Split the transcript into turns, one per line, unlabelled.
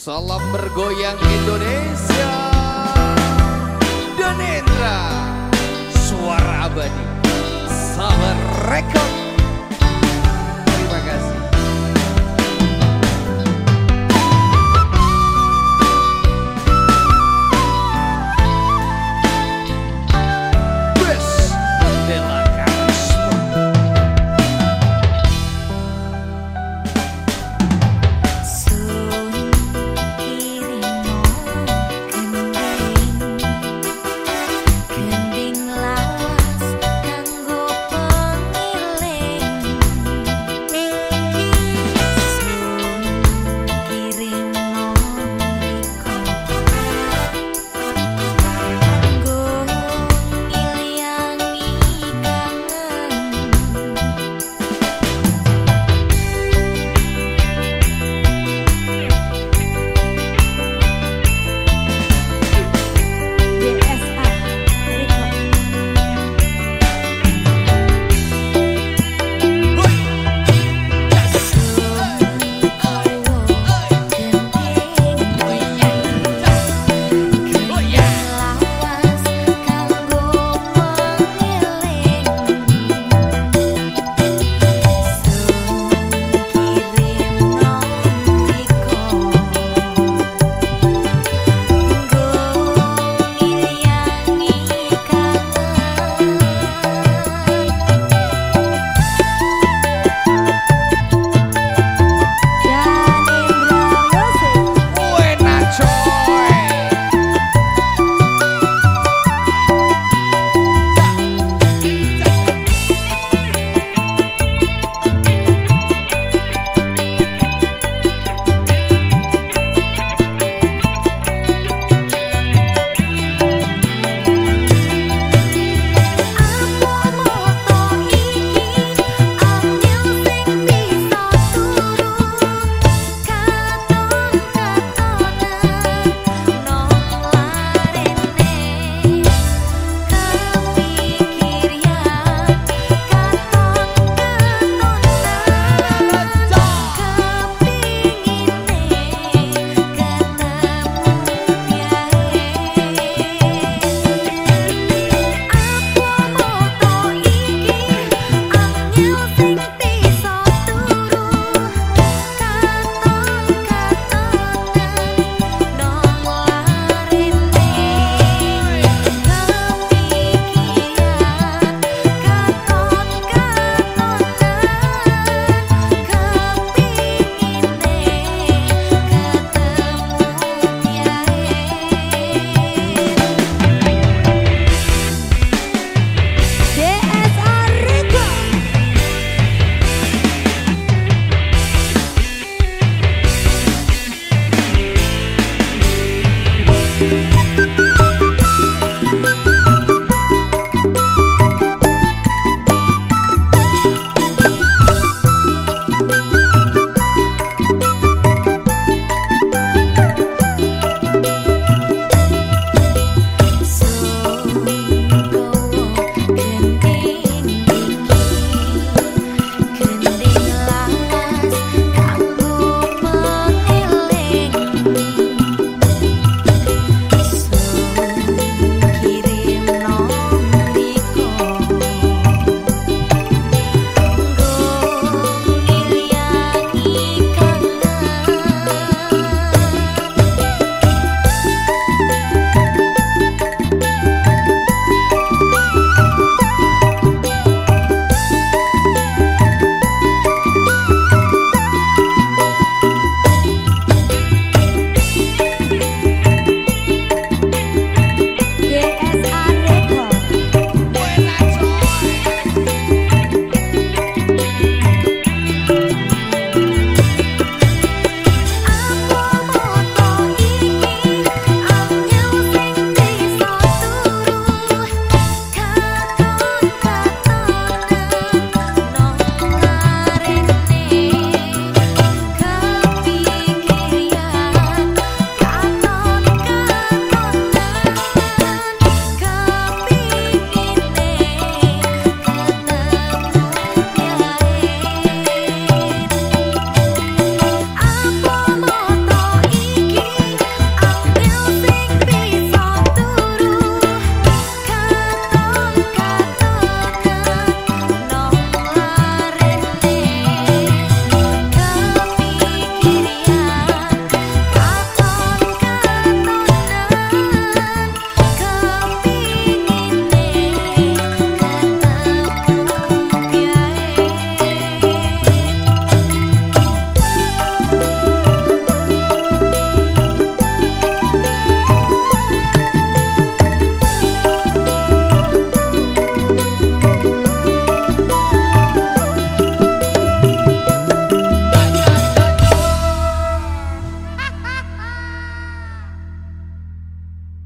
Salam bergoyang Indonesia. Danendra Suara abadi. Sabar rekod you.